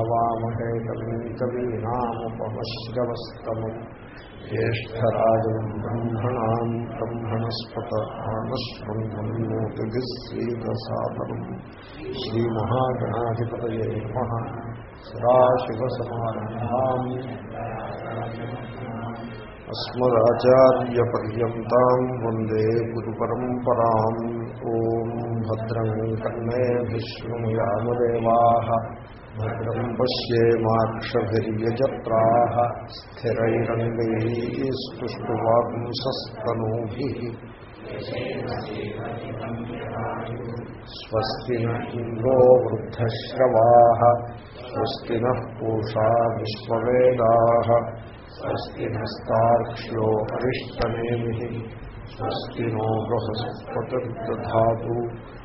భవామహే కవిం కవీనాముపమశ్రవస్తమం జ్యేష్టరాజం బ్రహ్మణాం బ్రహ్మణస్పత ఆనశ్వన్మోతిభిः శ్రీదసాదనం శ్రీమహాగణాధిపతయే నమ సదాశివసమారంభాం అస్మదాచార్యపర్యంతం వందే గురుపరంపరాం ఓం భద్రం కన్నే విష్ణుయామదేవా భద్రం పశ్యేమాక్షభిర్యజత్రా స్థిరైరంగైస్తువాంసస్తనూభి స్వస్తి ఇంద్రో వృద్ధశ్రవా స్వస్తి పూషా విశ్వవేదా స్వస్తి నస్తాక్ష్యో అరిష్టనేమి స్వస్తి నో బృహస్పతిర్దా ఓం శాంతి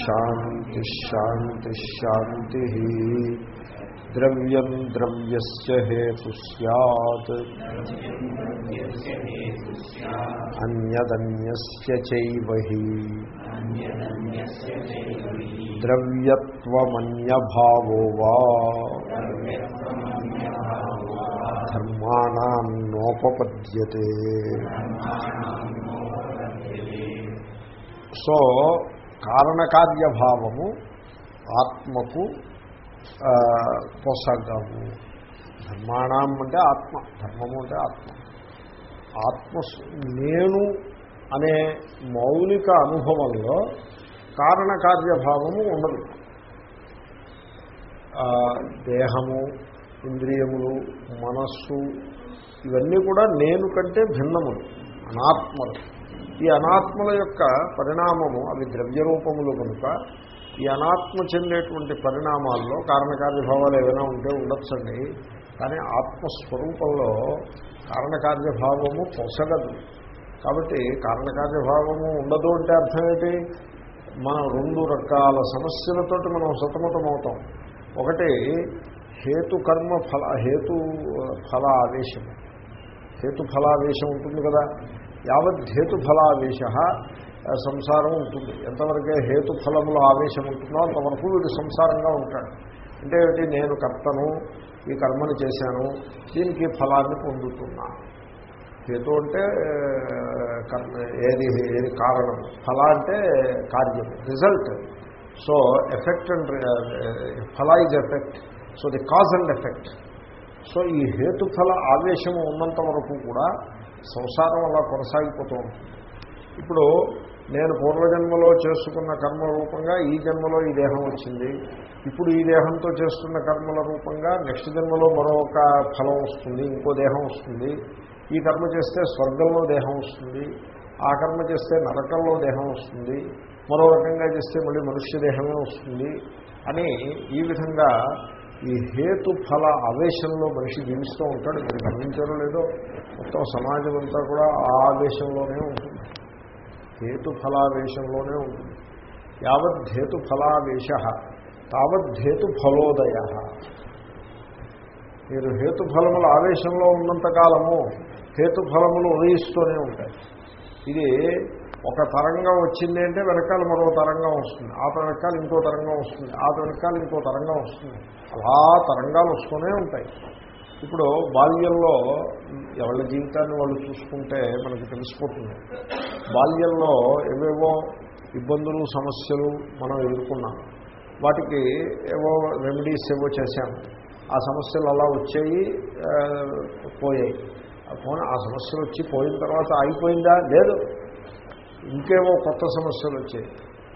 శాంతి శాంతి ద్రవ్యం ద్రవ్యస్య హేతు సత్ అన్యదన్యస్య చైవ హి ద్రవ్యత్వమన్యభావో వా ధర్మాణం నోపపద్యతే సో కారణకార్యభావము ఆత్మకు పొసగము. ధర్మాణం అంటే ఆత్మ ధర్మము అంటే ఆత్మ. ఆత్మ నేను అనే మౌలిక అనుభవంలో కారణకార్యభావము ఉండదు. దేహము ఇంద్రియములు మనస్సు ఇవన్నీ కూడా నేను కంటే భిన్నములు అనాత్మలు. ఈ అనాత్మల యొక్క పరిణామము అవి ద్రవ్య రూపములు కనుక ఈ అనాత్మ చెందేటువంటి పరిణామాల్లో కారణకార్యభావాలు ఏమైనా ఉంటే ఉండొచ్చండి. కానీ ఆత్మస్వరూపంలో కారణకార్యభావము పొసగదు. కాబట్టి కారణకార్యభావము ఉండదు అంటే అర్థం ఏంటి? మనం రెండు రకాల సమస్యలతోటి మనం సతమతమవుతాం. ఒకటి హేతు కర్మ ఫల హేతు ఫల ఆవేశం హేతు ఫలావేశం ఉంటుంది కదా. యావత్ ఫలావేశ సంసారం ఉంటుంది. ఎంతవరకే హేతుఫలముల ఆవేశం ఉంటుందో అంతవరకు వీడు సంసారంగా ఉంటాడు. అంటే ఏమిటి? నేను కర్తను ఈ కర్మను చేశాను దీనికి ఫలాన్ని పొందుతున్నా. హేతు అంటే కర్మ ఏది ఏది కారణం? ఫల అంటే కార్యం రిజల్ట్. సో ఎఫెక్ట్ అండ్ ఫల is effect. So the cause and effect. So ఈ హేతుఫల ఆవేశము ఉన్నంత వరకు కూడా సంసారం అలా కొనసాగిపోతూ ఉంటుంది. ఇప్పుడు నేను పూర్వజన్మలో చేసుకున్న కర్మ రూపంగా ఈ జన్మలో ఈ దేహం వచ్చింది. ఇప్పుడు ఈ దేహంతో చేస్తున్న కర్మల రూపంగా నెక్స్ట్ జన్మలో మరొక ఫలం వస్తుంది ఇంకో దేహం వస్తుంది. ఈ కర్మ చేస్తే స్వర్గంలో దేహం వస్తుంది. ఆ కర్మ చేస్తే నరకంలో దేహం వస్తుంది. మరో రకంగా చేస్తే మళ్ళీ మనుష్య దేహమే వస్తుంది అని ఈ విధంగా ఈ హేతు ఫల ఆవేశంలో మనిషి జీవిస్తూ ఉంటాడు. మీరు గమనించారో లేదో మొత్తం సమాజం అంతా కూడా ఆ ఆవేశంలోనే ఉంటుంది. హేతు ఫలావేశంలోనే ఉంటుంది. యావత్ హేతు తావత్ హేతు ఫలోదయ. మీరు హేతుఫలముల ఆవేశంలో ఉన్నంతకాలము హేతుఫలములు ఉదయిస్తూనే ఉంటాయి. ఇది ఒక తరంగం వచ్చింది అంటే వెనకాల మరో తరంగం వస్తుంది. ఆ వెనకాల ఇంకో తరంగం వస్తుంది. ఆ వెనకాల ఇంకో తరంగం వస్తుంది. అలా తరంగాలు వస్తూనే ఉంటాయి. ఇప్పుడు బాల్యంలో ఎవరి జీవితాన్ని వాళ్ళు చూసుకుంటే మనకి తెలిసిపోతుంది. బాల్యంలో ఏవేవో ఇబ్బందులు సమస్యలు మనం ఎదుర్కొన్నాం. వాటికి ఏవో రెమెడీస్ ఏవో చేశాము ఆ సమస్యలు అలా వచ్చాయి పోయాయి. పోనీ ఆ సమస్యలు వచ్చి పోయిన తర్వాత అయిపోయిందా లేదు. ఇంకేవో కొత్త సమస్యలు వచ్చాయి.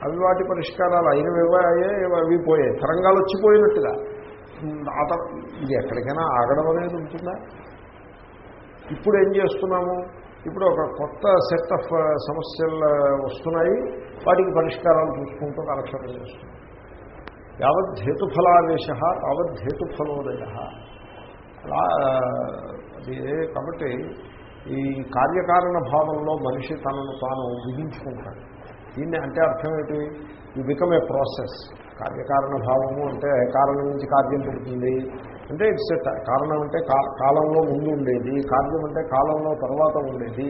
అవి వాటి పరిష్కారాలు అయినవివో అయ్యాయి అవి పోయాయి. తరంగాలు వచ్చిపోయినట్టుగా. ఇది ఎక్కడికైనా ఆగడం అనేది ఉంటుందా? ఇప్పుడు ఏం చేస్తున్నాము? ఇప్పుడు ఒక కొత్త సెట్ ఆఫ్ సమస్యలు వస్తున్నాయి. వాటికి పరిష్కారాలు చూసుకుంటూ కాలక్షేపం చేస్తున్నాం. యావత్ హేతుఫలావేశ తావత్ హేతుఫలోదయ. అలా అది కాబట్టి ఈ కార్యకారణ భావంలో మనిషి తనను తాను విధించుకుంటాడు దీన్ని అంటే అర్థం ఏంటి? ఈ బికమ్ ఏ ప్రాసెస్ కార్యకారణ భావము అంటే కారణం నుంచి కార్యం పుడుతుంది. అంటే ఇట్స్ కారణం అంటే కాలంలో ముందు ఉండేది కార్యం అంటే కాలంలో తర్వాత ఉండేది.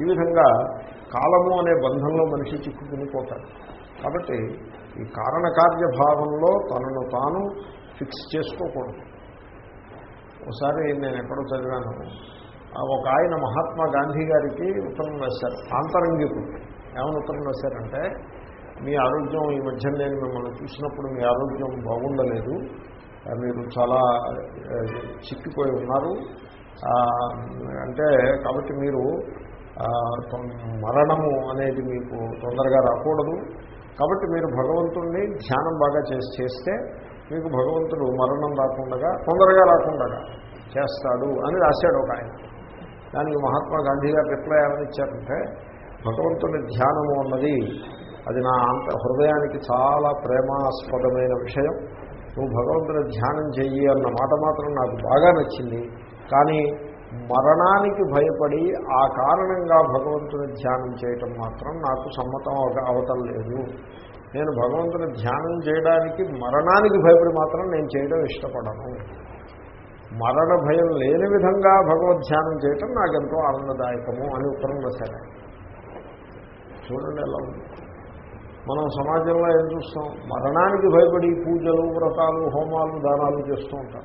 ఈ విధంగా కాలము అనే బంధంలో మనిషి చిక్కుకుని పోతాడు. కాబట్టి ఈ కారణకార్య భావంలో తనను తాను ఫిక్స్ చేసుకోకూడదు. ఒకసారి నేను ఎక్కడో చదివాను. ఒక ఆయన మహాత్మా గాంధీ గారికి ఉత్తరం వేశారు ఆంతరంగికుడు ఏమని ఉత్తరం వేశారంటే మీ ఆరోగ్యం ఈ మధ్య నేను మిమ్మల్ని చూసినప్పుడు మీ ఆరోగ్యం బాగుండలేదు. మీరు చాలా చిక్కిపోయి ఉన్నారు. అంటే కాబట్టి మీరు తొం- మరణము అనేది మీకు తొందరగా రాకూడదు. కాబట్టి మీరు భగవంతుణ్ణి ధ్యానం బాగా చేసి చేస్తే మీకు భగవంతుడు మరణం రాకుండా తొందరగా రాకుండా చేస్తాడు అని రాశాడు ఒక ఆయన. దానికి మహాత్మా గాంధీ గారు రిప్లై ఏమని ఇచ్చారంటే భగవంతుని ధ్యానము అన్నది అది నా అంత హృదయానికి చాలా ప్రేమాస్పదమైన విషయం. నువ్వు భగవంతుని ధ్యానం చెయ్యి అన్న మాట మాత్రం నాకు బాగా నచ్చింది. కానీ మరణానికి భయపడి ఆ కారణంగా భగవంతుని ధ్యానం చేయటం మాత్రం నాకు సమ్మతం అవ- అవటం లేదు. నేను భగవంతుని ధ్యానం చేయడానికి మరణానికి భయపడి మాత్రం నేను చేయడం ఇష్టపడను. మరణ భయం లేని విధంగా భగవద్ధ్యానం చేయటం నాకెంతో ఆనందదాయకము అని ఉత్తరం రాశారు. చూడండి ఎలా ఉంది. మనం సమాజంలో ఏం చూస్తాం? మరణానికి భయపడి పూజలు వ్రతాలు హోమాలు దానాలు చేస్తూ ఉంటాం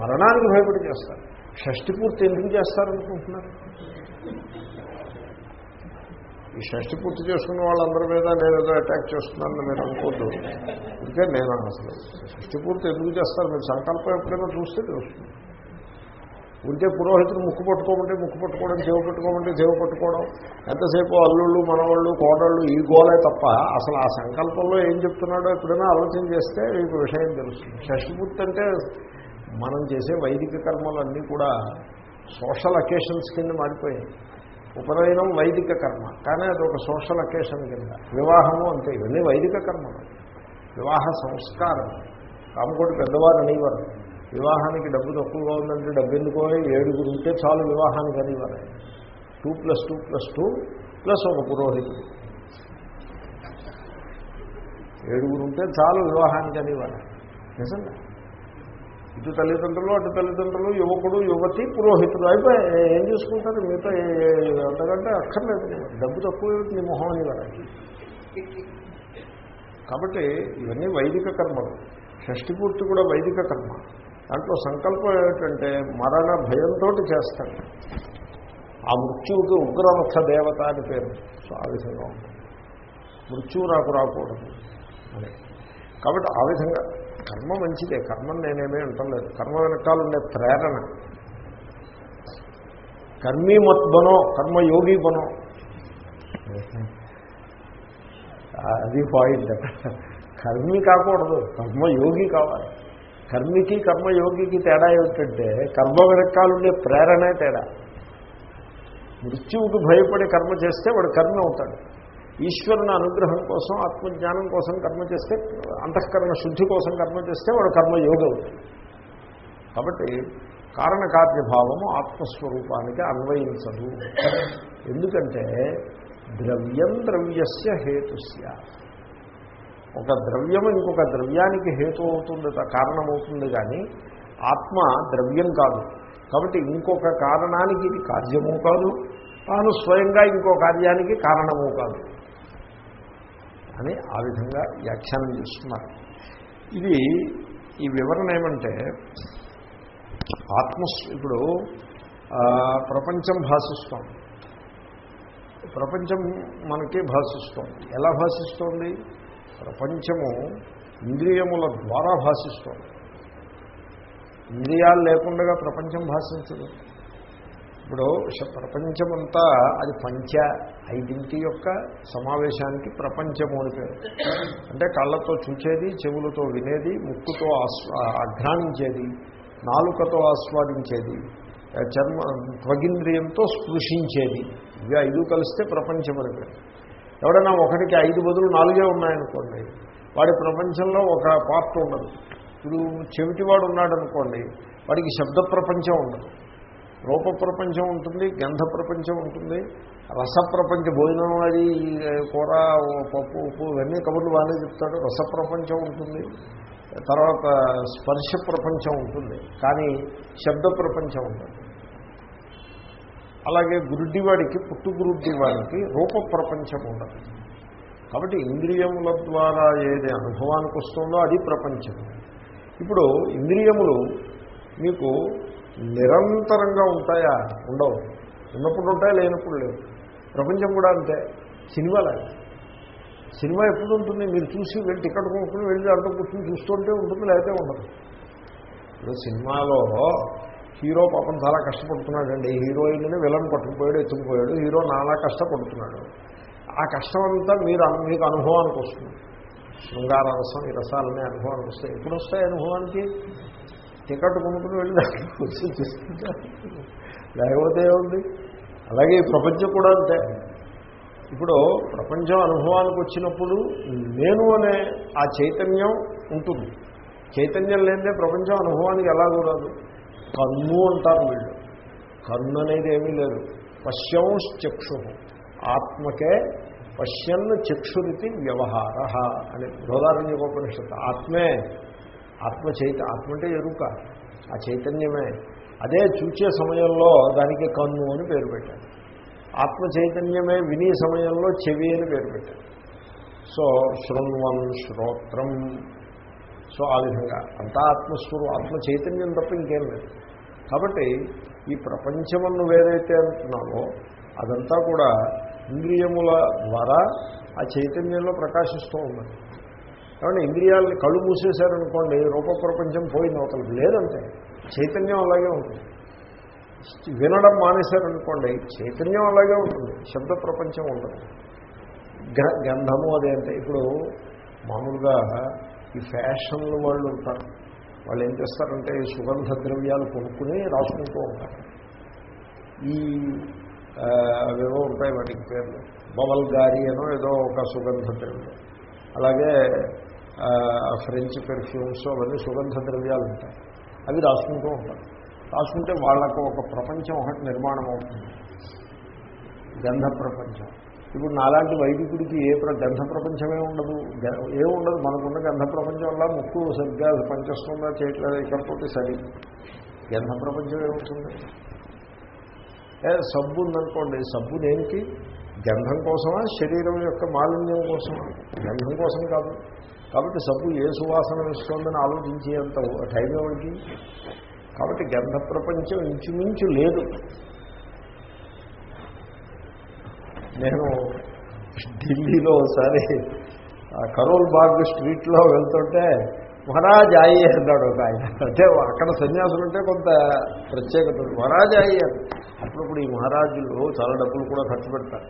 మరణానికి భయపడి చేస్తారు. షష్టి పూర్తి ఎందుకు చేస్తారనుకుంటున్నారు? ఈ షష్టి పూర్తి చేసుకున్న వాళ్ళందరి మీద నేను ఏదో అటాక్ చేస్తున్నానని మీరు అనుకోద్దు. ఇంకే నేను అసలు షష్టి పూర్తి ఎందుకు చేస్తారు? మీరు సంకల్పం ఎప్పుడైనా చూస్తే తెలుస్తుంది. ఉంటే పురోహితుడు ముక్కు పట్టుకోమంటే ముక్కు పట్టుకోవడం చెవు పెట్టుకోమంటే చెవు పట్టుకోవడం ఎంతసేపు అల్లుళ్ళు మనవాళ్ళు కోడళ్ళు ఈ గోలే తప్ప అసలు ఆ సంకల్పంలో ఏం చెప్తున్నాడో ఎప్పుడైనా ఆలోచన చేస్తే మీకు విషయం తెలుస్తుంది. షష్టిపూర్తి అంటే మనం చేసే వైదిక కర్మలన్నీ కూడా సోషల్ అకేషన్స్ కింద మారిపోయాయి. ఉపనయనం వైదిక కర్మ. కానీ అది ఒక సోషల్ అకేషన్ కింద. వివాహము అంతే ఇవన్నీ వైదిక కర్మలు వివాహ సంస్కారం. కామకోటి పెద్దవారు అనేవారు. వివాహానికి డబ్బు తక్కువగా ఉందంటే డబ్బు ఎందుకో ఏడుగురు ఉంటే చాలు వివాహానికి అనేవారు. Two plus two plus two plus ఒక పురోహితుడు. ఏడుగురు ఉంటే చాలు వివాహానికి అనేవారు. నిజంగా. ఇటు తల్లిదండ్రులు అటు తల్లిదండ్రులు యువకుడు యువతి పురోహితుడు అయిపోయి ఏం చేసుకుంటారు? మిగతా అంతకంటే అక్కర్లేదు. డబ్బు తక్కువ నీ మొహం అనేవారు కాబట్టి ఇవన్నీ వైదిక కర్మలు. షష్టిపూర్తి కూడా వైదిక కర్మ. దాంట్లో సంకల్పం ఏమిటంటే మరణ భయంతో చేస్తాడు ఆ మృత్యువుకి ఉగ్రవక్ష దేవత అని పేరు. సో ఆ విధంగా ఉంటుంది. మృత్యువు నాకు రాకూడదు. అని కాబట్టి ఆ విధంగా కర్మ మంచిదే. కర్మను నేనేమీ అంటలేదు కర్మ వెనకాల ఉండే ప్రేరణ. కర్మీ మత్బనో కర్మయోగి బనో అది పాయింట్. కర్మి కాకూడదు. కర్మయోగి కావాలి. కర్మికి కర్మయోగికి తేడా ఏమిటంటే కర్మ వెనకాలుండే ప్రేరణే తేడా. మృత్యువుకి భయపడి కర్మ చేస్తే వాడు కర్మ అవుతాడు. ఈశ్వరుని అనుగ్రహం కోసం ఆత్మజ్ఞానం కోసం కర్మ చేస్తే అంతఃకరణ శుద్ధి కోసం కర్మ చేస్తే వాడు కర్మయోగి అవుతుంది కాబట్టి కారణకార్యభావము ఆత్మస్వరూపానికి అన్వయించదు. ఎందుకంటే ద్రవ్యం ద్రవ్యస్య హేతుస్య. ఒక ద్రవ్యం ఇంకొక ద్రవ్యానికి హేతు అవుతుంది కారణమవుతుంది కానీ ఆత్మ ద్రవ్యం కాదు. కాబట్టి ఇంకొక కారణానికి ఇది కార్యము కాదు. తాను స్వయంగా ఇంకో కార్యానికి కారణము కాదు. అని ఆ విధంగా వ్యాఖ్యానం చేస్తున్నారు. ఇది ఈ వివరణ ఏమంటే ఆత్మ ఇప్పుడు ప్రపంచం భాషిస్తోంది. ప్రపంచం మనకి భాషిస్తోంది. ఎలా భాషిస్తోంది? ప్రపంచము ఇంద్రియముల ద్వారా భాషిస్తోంది. ఇంద్రియాలు లేకుండా ప్రపంచం భాషించదు. ఇప్పుడు ప్రపంచమంతా అది పంచ ఐదింటి యొక్క సమావేశానికి ప్రపంచము అని పేరు. అంటే కళ్ళతో చూచేది చెవులతో వినేది ముక్కుతో ఆస్వా అఘ్రానించేది నాలుకతో ఆస్వాదించేది చర్మ త్వగింద్రియంతో స్పృశించేది. ఇవి ఐదు కలిస్తే ప్రపంచం అని పేరు. ఎవడైనా ఒకటికి ఐదు బదులు నాలుగే ఉన్నాయనుకోండి వాడి ప్రపంచంలో ఒక పార్ట్ ఉండదు. ఇప్పుడు చెవిటివాడు ఉన్నాడు అనుకోండి వాడికి శబ్ద ప్రపంచం ఉండదు. రూప ప్రపంచం ఉంటుంది గంధ ప్రపంచం ఉంటుంది రస ప్రపంచ భోజనం అది కూర పప్పు ఉప్పు ఇవన్నీ కబుర్లు బాగానే చెప్తాడు. రస ప్రపంచం ఉంటుంది తర్వాత స్పర్శ ప్రపంచం ఉంటుంది కానీ శబ్ద ప్రపంచం ఉంటుంది అలాగే గురుడ్డివాడికి పుట్టు గురుడ్డివాడికి రూప ప్రపంచం ఉండదు. కాబట్టి ఇంద్రియముల ద్వారా ఏది అనుభవానికి వస్తుందో అది ప్రపంచం ఇప్పుడు ఇంద్రియములు మీకు నిరంతరంగా ఉంటాయా? ఉండవు. ఉన్నప్పుడు ఉంటాయా? లేనప్పుడు లేవు. ప్రపంచం కూడా అంతే. సినిమాలే సినిమా ఎప్పుడు ఉంటుంది? మీరు చూసి వెళ్ళి టికెట్ కొనుక్కుని వెళ్ళి దాంట్లో కూర్చొని చూస్తుంటే ఉంటుంది లేకపోతే ఉండదు. ఇప్పుడు సినిమాలో హీరో పాపం చాలా కష్టపడుతున్నాడండి. హీరోయిన్ని విలన్ పట్టుకుపోయాడు ఎత్తుకుపోయాడు. హీరో నానా కష్టపడుతున్నాడు. ఆ కష్టం అంతా మీరు మీకు అనుభవానికి వస్తుంది. శృంగార రసం ఈ రసాలనే అనుభవానికి వస్తాయి. ఎప్పుడు వస్తాయి అనుభవానికి? టికెట్ కొనుక్కుని వెళ్ళి దాంట్లో కూర్చొని లేకపోతే ఏముంది? అలాగే ఈ ప్రపంచం కూడా అంతే. ఇప్పుడు ప్రపంచం అనుభవానికి వచ్చినప్పుడు నేను అనే ఆ చైతన్యం ఉంటుంది. చైతన్యం లేదే ప్రపంచం అనుభవానికి ఎలా రాదు. కన్ను అంటారు వీళ్ళు. కన్ను అనేది ఏమీ లేదు. పశ్యంశ్చక్షు. ఆత్మకే పశ్యన్ చక్షురితి వ్యవహార అని బృహదారణ్యోపనిషత్తు ఆత్మే ఆత్మ చైత ఆత్మ అంటే ఎరుక. ఆ చైతన్యమే. అదే చూచే సమయంలో దానికి కన్ను అని పేరు పెట్టారు. ఆత్మ చైతన్యమే విని సమయంలో చెవి అని పేరు పెట్టారు. సో శృణ్వన్ శ్రోత్రం. సో ఆ విధంగా. అంతా ఆత్మస్వరూ ఆత్మ చైతన్యం తప్ప ఇంకేం లేదు. కాబట్టి ఈ ప్రపంచమన్ను వేదైతే అంటున్నామో అదంతా కూడా ఇంద్రియముల ద్వారా ఆ చైతన్యంలో ప్రకాశిస్తూ ఉన్నది. కాబట్టి ఇంద్రియాలని కళ్ళు మూసేశారనుకోండి రూప ప్రపంచం పోయింది అవతలకి. లేదంటే చైతన్యం అలాగే ఉంటుంది. వినడం మానేశారనుకోండి చైతన్యం అలాగే ఉంటుంది. శబ్ద ప్రపంచం ఉండదు. గ- గంధము అదే అంటే ఇప్పుడు మామూలుగా ఈ ఫ్యాషన్లు వాళ్ళు ఉంటారు. వాళ్ళు ఏం చేస్తారంటే ఈ సుగంధ ద్రవ్యాలు కొనుక్కుని రాసుకుంటూ ఉంటారు. ఈ అవేవో ఉంటాయి వాటికి పేర్లు. బవల్ గారి అనో ఏదో ఒక సుగంధ ద్రవ్యం అలాగే ఫ్రెంచ్ పెర్ఫ్యూమ్స్ అవన్నీ సుగంధ ద్రవ్యాలు ఉంటాయి. అవి రాసుకుంటూ ఉంటారు. రాసుకుంటే వాళ్ళకు ఒక ప్రపంచం ఒకటి నిర్మాణం అవుతుంది. గంధ ప్రపంచం. ఇప్పుడు నాలాంటి వైదికుడికి ఏ ప్ర గంధ ప్రపంచమే ఉండదు. ఏముండదు ఏ ఉండదు. మనకున్న గంధ ప్రపంచం వల్ల ముక్కు సరిగ్గా పనిచేస్తుందా చేయట్లేదు ఇకపోతే సరి. గంధ ప్రపంచం ఏమవుతుంది సబ్బు ఉందనుకోండి. సబ్బు దేనికి? గంధం కోసమా? శరీరం యొక్క మాలిన్యం కోసమా? గంధం కోసం కాదు. కాబట్టి సబ్బు ఏ సువాసన ఇస్తుందని ఆలోచించేంత టైం ఎవరికి? కాబట్టి గంధ ప్రపంచం ఇంచుమించు లేదు. నేను ఢిల్లీలో ఒకసారి కరోల్ బాగ్ స్ట్రీట్లో వెళ్తుంటే మహారాజ్ ఆయి అన్నాడు ఒక ఆయన. అంటే అక్కడ సన్యాసులు ఉంటే కొంత ప్రత్యేకత ఉంది. మహారాజ్ ఆయి అప్పుడప్పుడు ఈ మహారాజులు చాలా డబ్బులు కూడా ఖర్చు పెడతారు.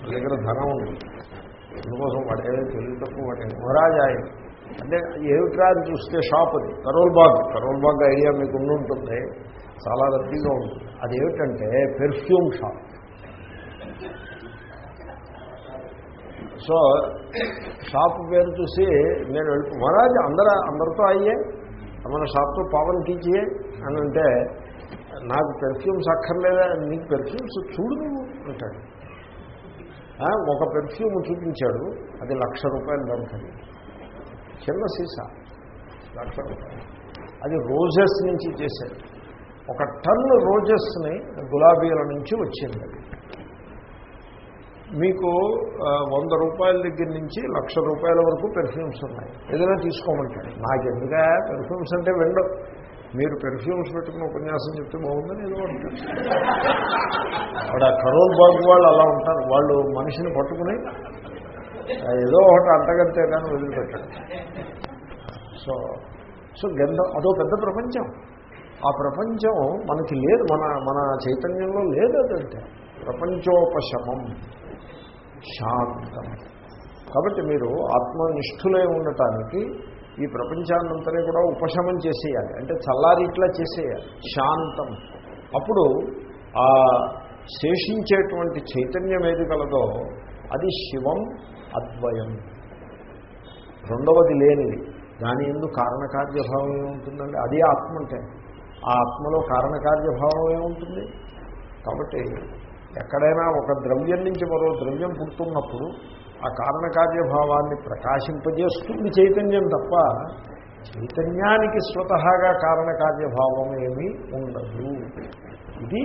వాళ్ళ దగ్గర ధనం ఉంది. అందుకోసం వాడు తెలివి తక్కువ వాడే మహారాజ్ అంటే ఏమిట్రా అని చూస్తే షాప్ అది కరోల్ బాగ్. కరోల్ బాగ్ ఐడియా మీకు ఉండి ఉంటుంది. చాలా రద్దీగా ఉంటుంది. అదేమిటంటే పెర్ఫ్యూమ్ షాప్ సో షాప్ పేరు చూసి నేను వెళ్ళి మహారాజ్ అందరూ అందరితో అయ్యే మన షాప్తో పవన్ కీచియే అని అంటే నాకు పెర్ఫ్యూమ్స్ అక్కర్లేదా? నీకు పెర్ఫ్యూమ్స్ చూడు నువ్వు అంటాడు. ఒక పెర్ఫ్యూమ్ చూపించాడు అది లక్ష రూపాయలు దానికి చిన్న సీసా లక్ష రూపాయలు. అది రోజెస్ నుంచి చేశాడు. ఒక టన్ను రోజెస్ని గులాబీల నుంచి వచ్చింది. మీకు వంద రూపాయల దగ్గర నుంచి లక్ష రూపాయల వరకు పెర్ఫ్యూమ్స్ ఉన్నాయి. ఏదైనా తీసుకోమంటాడు. నాకు ఎందుగా పెర్ఫ్యూమ్స్ అంటే వెండవు మీరు పెర్ఫ్యూమ్స్ పెట్టుకుని ఉపన్యాసం చెప్తే బాగుందని ఏదో అంటారు. కరోల్ బాబు వాళ్ళు అలా ఉంటారు. వాళ్ళు మనిషిని పట్టుకుని ఏదో ఒకటి అంటగంతే కానీ వదిలిపెట్టారు. సో సో గంధం అదో పెద్ద ప్రపంచం. ఆ ప్రపంచం మనకి లేదు. మన మన చైతన్యంలో లేదు అదంటే. ప్రపంచోపశమం శాంతం. కాబట్టి మీరు ఆత్మనిష్ఠులై ఉండటానికి ఈ ప్రపంచాన్నంతనే కూడా ఉపశమం చేసేయాలి. అంటే చల్లారిట్లా చేసేయాలి. శాంతం. అప్పుడు ఆ శేషించేటువంటి చైతన్యం ఏది కలదో అది శివం అద్వయం. రెండవది లేనిది. దాని ఎందు కారణకార్యభావం ఏముంటుందండి? అది ఆత్మ అంటే. ఆ ఆత్మలో కారణకార్యభావం ఏముంటుంది? కాబట్టి ఎక్కడైనా ఒక ద్రవ్యం నుంచి మరో ద్రవ్యం పుడుతున్నప్పుడు ఆ కారణకార్యభావాన్ని ప్రకాశింపజేస్తుంది చైతన్యం తప్ప చైతన్యానికి స్వతహాగా కారణకార్యభావం ఏమీ ఉండదు. ఇది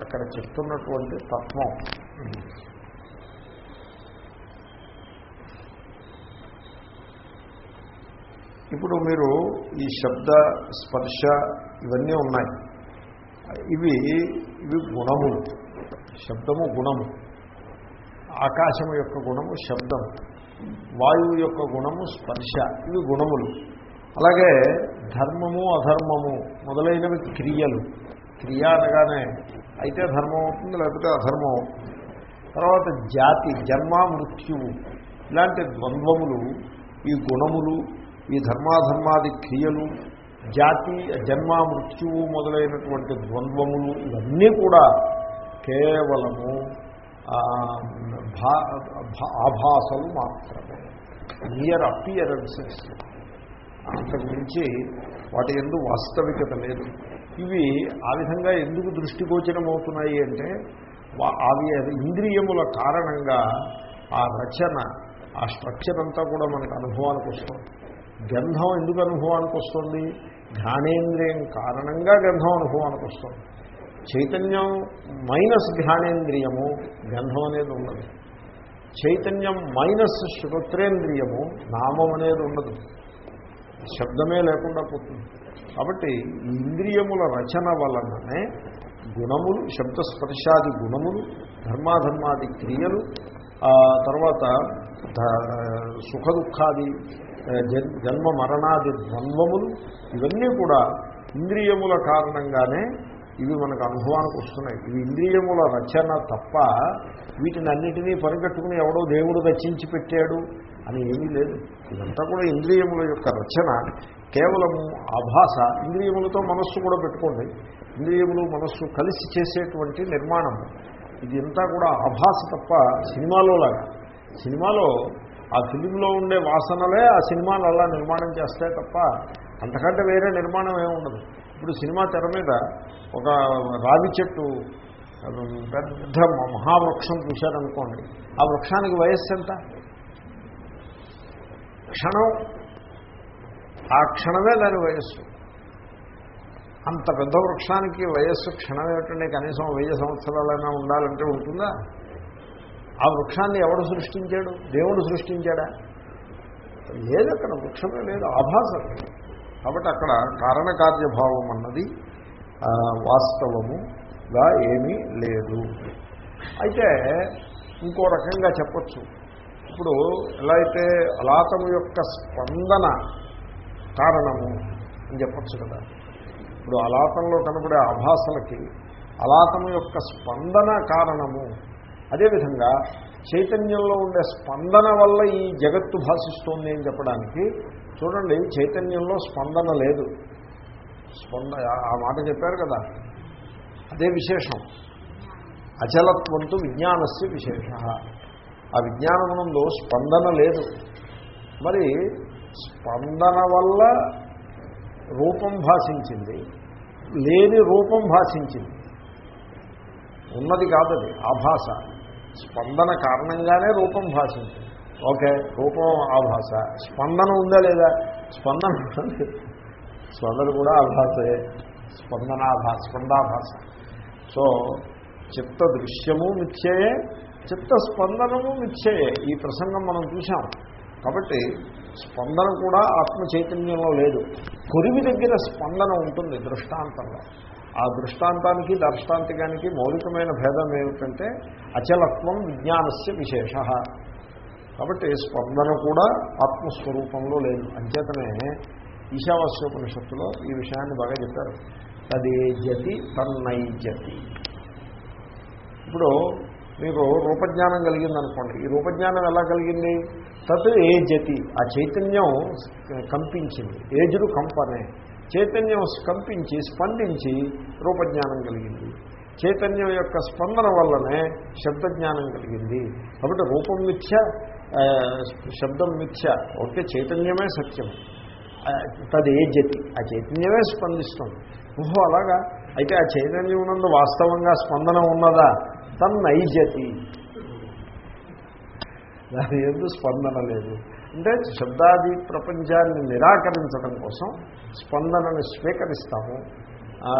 అక్కడ చెప్తున్నటువంటి తత్వం. ఇప్పుడు మీరు ఈ శబ్ద స్పర్శ ఇవన్నీ ఉన్నాయి. ఇవి ఇవి గుణములు. శబ్దము గుణము. ఆకాశము యొక్క గుణము శబ్దం వాయువు యొక్క గుణము స్పర్శ ఇవి గుణములు. అలాగే ధర్మము అధర్మము మొదలైనవి క్రియలు. క్రియ అనగానే అయితే ధర్మం అవుతుంది లేకపోతే అధర్మం అవుతుంది. తర్వాత జాతి జన్మ మృత్యువు ఇలాంటి ద్వంద్వములు ఈ గుణములు ఈ ధర్మాధర్మాది క్రియలు జాతి జన్మ మృత్యువు మొదలైనటువంటి ద్వంద్వములు ఇవన్నీ కూడా కేవలము ఆభాసలు మాత్రమే. నియర్ అపియరెన్సెస్ అంతకు మించి వాటి ఎందు వాస్తవికత లేదు. ఇవి ఆ విధంగా ఎందుకు దృష్టిగోచరం అవుతున్నాయి అంటే అవి ఇంద్రియముల కారణంగా ఆ రచన ఆ స్ట్రక్చర్ అంతా కూడా మనకు అనుభవానికి వస్తుంది. గంధం ఎందుకు అనుభవానికి వస్తుంది? ఘానేంద్రియం కారణంగా గంధం అనుభవానికి వస్తుంది. చైతన్యం మైనస్ ధ్యానేంద్రియము గంధం అనేది ఉన్నది చైతన్యం మైనస్ శ్రోత్రేంద్రియము నామం అనేది ఉండదు. శబ్దమే లేకుండా పోతుంది. కాబట్టి ఈ ఇంద్రియముల రచన వలననే గుణములు శబ్దస్పర్శాది గుణములు ధర్మాధర్మాది క్రియలు తర్వాత సుఖ దుఃఖాది జన్- జన్మ మరణాది ద్వంద్వములు ఇవన్నీ కూడా ఇంద్రియముల కారణంగానే ఇవి మనకు అనుభవానికి వస్తున్నాయి. ఇవి ఇంద్రియముల రచన తప్ప వీటిని అన్నిటినీ పరిగెట్టుకుని ఎవడో దేవుడు రచించి పెట్టాడు అని ఏమీ లేదు. ఇదంతా కూడా ఇంద్రియముల యొక్క రచన. కేవలము ఆభాస ఇంద్రియములతో మనస్సు కూడా పెట్టుకోండి. ఇంద్రియములు మనస్సు కలిసి చేసేటువంటి నిర్మాణము ఇది కూడా ఆభాస తప్ప సినిమాలో లాగా. సినిమాలో ఆ ఫిలింలో ఉండే వాసనలే ఆ సినిమాలు అలా నిర్మాణం చేస్తాయి తప్ప అంతకంటే వేరే నిర్మాణం ఏమి ఉండదు. ఇప్పుడు సినిమా తెర మీద ఒక రావి చెట్టు పెద్ద మహావృక్షం చూశారనుకోండి ఆ వృక్షానికి వయస్సు ఎంత? క్షణం. ఆ క్షణమే దాని వయస్సు. అంత పెద్ద వృక్షానికి వయస్సు క్షణం ఏమిటంటే కనీసం వెయ్యి సంవత్సరాలైనా ఉండాలంటే ఉంటుందా? ఆ వృక్షాన్ని ఎవడు సృష్టించాడు? దేవుడు సృష్టించాడా? లేదు అక్కడ వృక్షమే లేదు ఆభాసం కాబట్టి అక్కడ కారణకార్యభావం అన్నది వాస్తవముగా ఏమీ లేదు. అయితే ఇంకో రకంగా చెప్పచ్చు. ఇప్పుడు ఎలా అయితే అలాతము యొక్క స్పందన కారణము అని చెప్పచ్చు కదా. ఇప్పుడు అలాతంలో కనబడే ఆభాసలకి అలాతము యొక్క స్పందన కారణము. అదేవిధంగా చైతన్యంలో ఉండే స్పందన వల్ల ఈ జగత్తు భాషిస్తోంది అని చెప్పడానికి చూడండి చైతన్యంలో స్పందన లేదు. స్పంద ఆ మాట చెప్పారు కదా? అదే విశేషం. అచలత్వంతో విజ్ఞానస్య విశేష. ఆ విజ్ఞానమునందు స్పందన లేదు. మరి స్పందన వల్ల రూపం భాషించింది లేని రూపం భాషించింది. ఉన్నది కాదది ఆ భాష. స్పందన కారణంగానే రూపం భాషించింది. ఓకే రూపం ఆభాష స్పందన ఉందా లేదా? స్పందన స్పందన కూడా ఆభాసే స్పందనాభాస స్పందాభాస సో చిత్త దృశ్యము మిథ్యయే చిత్త స్పందనము మిథ్యయే. ఈ ప్రసంగం మనం చూసాం కాబట్టి స్పందన కూడా ఆత్మ చైతన్యంలో లేదు. కొరివి దగ్గర స్పందన ఉంటుంది దృష్టాంతంలో. ఆ దృష్టాంతానికి దృష్టాంతికానికి మౌలికమైన భేదం ఏమిటంటే అచలత్వం విజ్ఞానస్య విశేష. కాబట్టి స్పందన కూడా ఆత్మస్వరూపంలో లేదు. అంచేతనే ఈశావాస్యోపనిషత్తులో ఈ విషయాన్ని బాగా చెప్పారు. తదే జతి తన్నైజతి. ఇప్పుడు మీకు రూపజ్ఞానం కలిగిందనుకోండి. ఈ రూపజ్ఞానం ఎలా కలిగింది? తత్ ఏ జతి ఆ చైతన్యం కంపించింది. ఏజుడు కంపనే. చైతన్యం కంపించి స్పందించి రూపజ్ఞానం కలిగింది. చైతన్యం యొక్క స్పందన వల్లనే శబ్దజ్ఞానం కలిగింది. కాబట్టి రూపం మిథ్య శబ్దం మిథ్య. ఓకే చైతన్యమే సత్యం. తది ఏ జతి ఆ చైతన్యమే స్పందిస్తుంది. ఓహో అలాగా? అయితే ఆ చైతన్యం ఉన్నందు వాస్తవంగా స్పందన ఉన్నదా? తన్నైజతి దాని ఎందుకు స్పందన లేదు. అంటే శబ్దాది ప్రపంచాన్ని నిరాకరించడం కోసం స్పందనని స్వీకరిస్తాము. ఆ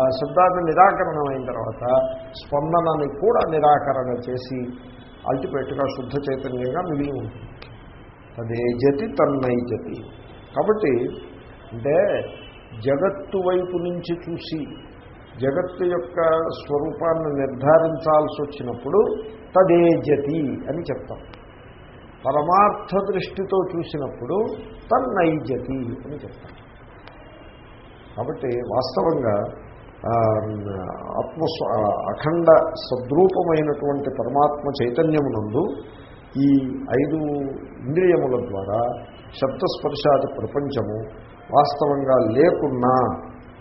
నిరాకరణం అయిన తర్వాత స్పందనని కూడా నిరాకరణ చేసి అల్టిమేట్గా శుద్ధ చైతన్యంగా మిగిలి ఉంటుంది. అదే జతి తన్నై జతి. కాబట్టి అంటే జగత్తు వైపు నుంచి చూసి జగత్తు యొక్క స్వరూపాన్ని నిర్ధారించాల్సి వచ్చినప్పుడు తదేజతి అని చెప్తాం. పరమార్థ దృష్టితో చూసినప్పుడు తన్నైజతి అని చెప్తాం. కాబట్టి వాస్తవంగా ఆత్మస్ అఖండ సద్రూపమైనటువంటి పరమాత్మ చైతన్యమునందు ఈ ఐదు ఇంద్రియముల ద్వారా శబ్దస్పర్శాది ప్రపంచము వాస్తవంగా లేకున్నా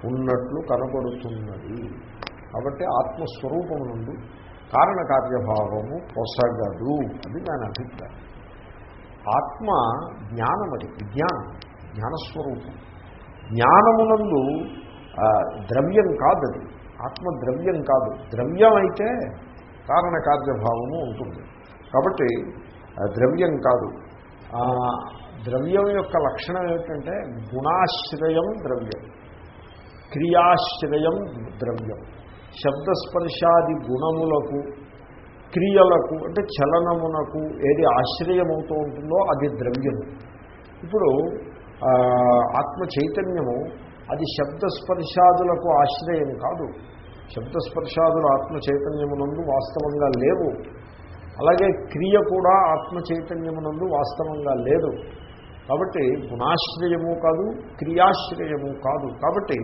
ఉన్నట్లు కనబడుతున్నది కాబట్టి ఆత్మస్వరూపమునందు కారణకార్యభావము పొసగదు అది దాని అభిప్రాయం. ఆత్మ జ్ఞానం అది విజ్ఞానం జ్ఞానస్వరూపం. జ్ఞానమునందు ద్రవ్యం కాదు. అది ఆత్మ ద్రవ్యం కాదు. ద్రవ్యం అయితే కారణకార్యభావము ఉంటుంది. కాబట్టి ద్రవ్యం కాదు. ద్రవ్యం యొక్క లక్షణం ఏమిటంటే గుణాశ్రయం ద్రవ్యం. క్రియాశ్రయం ద్రవ్యం. శబ్దస్పర్శాది గుణములకు క్రియలకు అంటే చలనమునకు ఏది ఆశ్రయమవుతూ ఉంటుందో అది ద్రవ్యము. ఇప్పుడు ఆత్మ చైతన్యము అది శబ్దస్పర్శాదులకు ఆశ్రయం కాదు. శబ్దస్పర్శాదులు ఆత్మ చైతన్యమునందు వాస్తవంగా లేవు. అలాగే క్రియ కూడా ఆత్మ చైతన్యమునందు వాస్తవంగా లేదు. కాబట్టి గుణాశ్రయము కాదు క్రియాశ్రయము కాదు. కాబట్టి